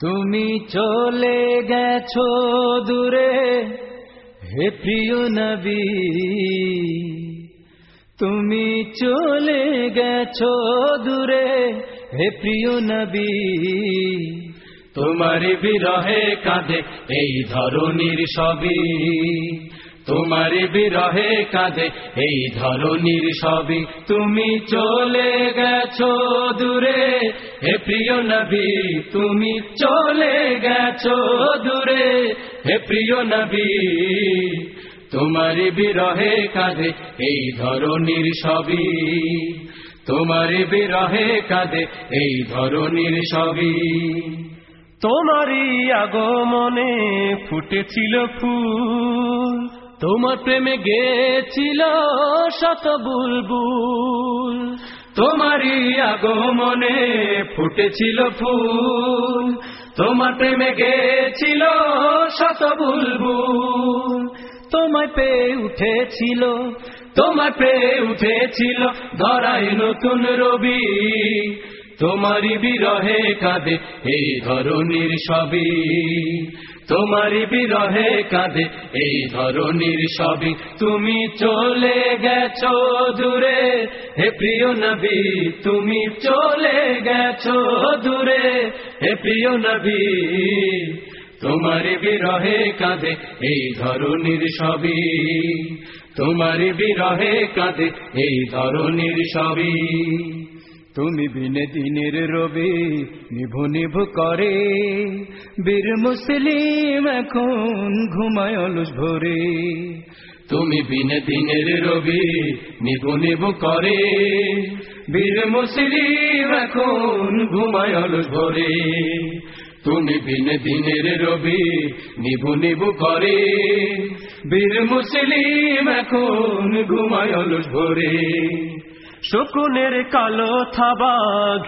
তুমি চলে গেছো দূরে, হে প্রিয় নবী। তুমি চলে গেছো দূরে, হে প্রিয় নবী। তোমার বিরহে কাঁদে এই ধরনীর সবই। তোমার বিরহে কাঁদে এই ধরনীর সবই। তুমি চলে গেছো দূরে হে প্রিয় নবী, তুমি চলে গেছো দূরে। হে প্রিয় নবী, তোমার বিরহে কাঁদে এই ধরনীর সবই তোমার বিরহে কাঁদে এই ধরনীর সবই তোমারই আগমনে ফুটেছিল ফুল, তোমার প্রেমে গেছিল শত বুলবুল। তোমারই আগমনে ফুটেছিল ফুল তোমার প্রেমে গেছিল শত বুলবুল। তোমায় পেয়ে উঠেছিল তোমার পেয়ে উঠেছিল ধরায় নতুন রবি। তোমারই বিরহে কাঁদে, এই ধরনীর সবই। তোমারই বিরহে কাঁদে, এই ধরনীর সবই। তুমি চলে গেছ দূরে, হে প্রিয় নবী, তুমি চলে গেছ দূরে, হে প্রিয় নবী। তোমার বিরহে কাঁদে, এই ধরনীর সবই। তোমার বিরহে কাঁদে, এই ধরনীর সবই। তুমি বিনে দিনের রবি, নিভু নিভু করে। বীর মুসলিম এখন ঘুমায় অলস ভরে। তুমি বিনে দিনের রবি, নিভু নিভু করে। বীর মুসলিম এখন ঘুমায় অলস ভরে। তুমি বিনে দিনের রবি, নিভু নিভু করে। বীর মুসলিম এখন ঘুমায় অলস ভরে। শকুনের কালো থাবা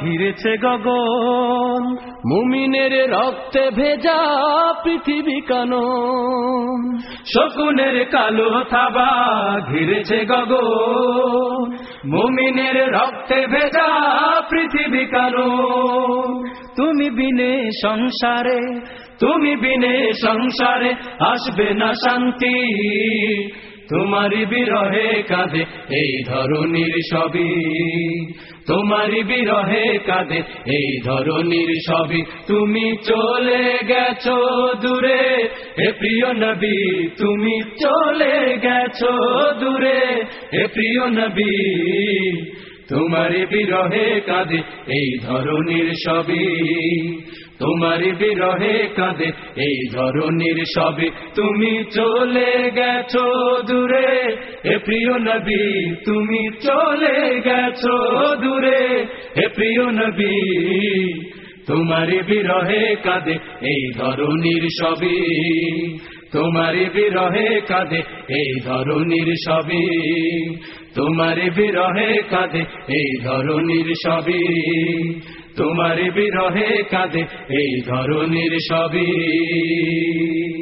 ঘিরেছে গগন। মুমিনের রক্তে ভেজা পৃথিবী কানন। শকুনের কালো থাবা ঘিরেছে গগন। মুমিনের রক্তে ভেজা পৃথিবী কানো তুমি বিনে সংসারে তুমি বিনে সংসারে আসবে না শান্তি। তোমারি বিরহে কাঁদে এই ধরনীর সবই তোমারি বিরহে কাঁদে এই ধরনীর সবই তুমি চলে গেছো দূরে, হে প্রিয় নবী, তুমি চলে গেছো দূরে, হে প্রিয় নবী। তোমার বিরহে কাঁদে, এই ধরনের সবই তোমার বিরহে কাঁদে, এই ধরনীর সবে। তুমি চলে গেছো দূরে, হে প্রিয় নবী, তুমি চলে গেছো দূরে, হে প্রিয় নবী। তোমার বিরহে কাঁদে, এই ধরনীর সবে। তোমার বিরহে কাঁদে এই ধরনীর সবই। তোমার বিরহে কাঁদে এই ধরনীর সবই। তোমার বিরহে কাঁদে এই ধরনের সবই।